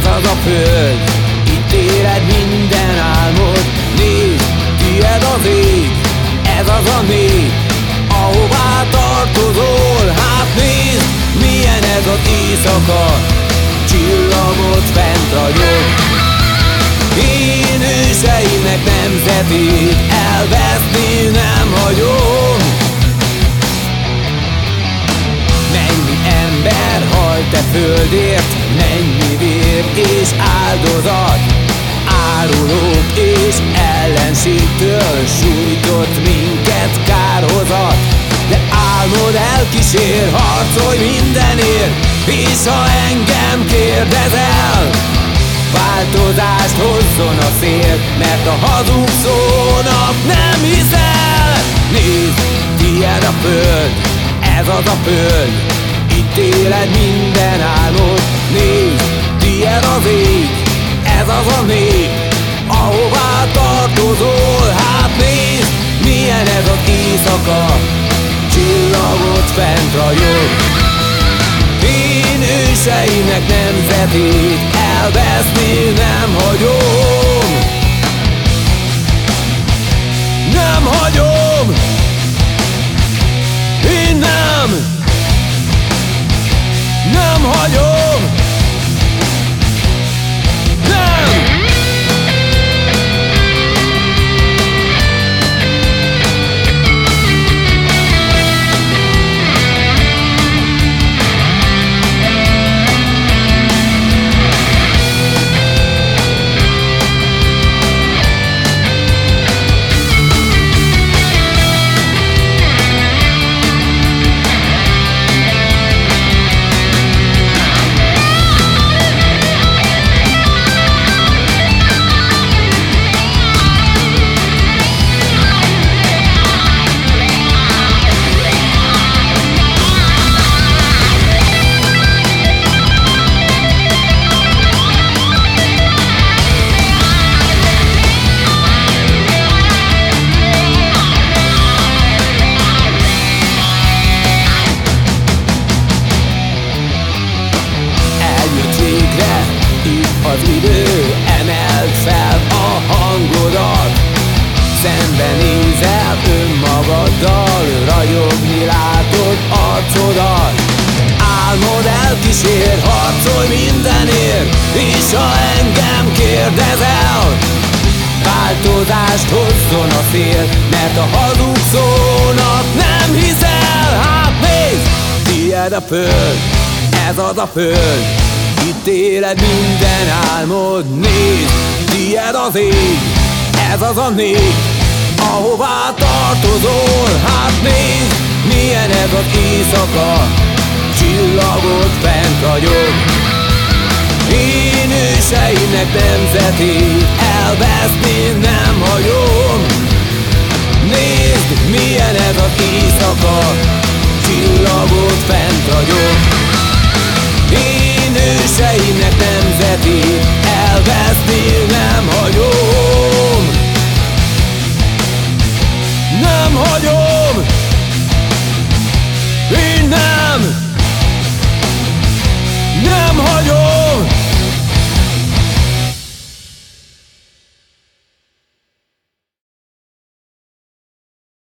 Ez az a föld, itt éled minden álmod Nézd, tied az ég, ez az a nép Ahová tartozol, hát nézd, milyen ez az éjszaka Csillagot fent ragyog Én őseinek nemzetét elveszni nem hagyom te földért, mennyi vér és áldozat. Árulók és ellenségtől sújtott minket kárhozat. De álmod elkísér, harcolj mindenért És ha engem kérdezel. Változást hozzon a szél Mert a hazug szónak nem hiszel. Nézd, tiéd a föld, ez az a föld Itt éled minden álmod Nézd, tiéd az ég, ez az a nép Ahová tartozol, hát nézd Milyen ez az éjszaka Csillagot fent rajog Én őseinek nemzetét elveszni nem hagyom. Nem hagyom az idő Emeld fel a hangodat. Szembenézel önmagaddal Ragyogni látod arcodat Álmod elkísér, harcolj mindenért És ha engem kérdezel Változást hozzon a szél Mert a hazug szónak nem hiszel. Hát nézd, tiéd a föld Ez az a föld itt éled minden álmod, nézd, tied az ég, ez az a nép, ahová tartozol, hát nézd, milyen ez az éjszaka, csillagot fent ragyog. Én őseinek nemzetét elveszni nem hagyom. Nézd, milyen ez az éjszaka,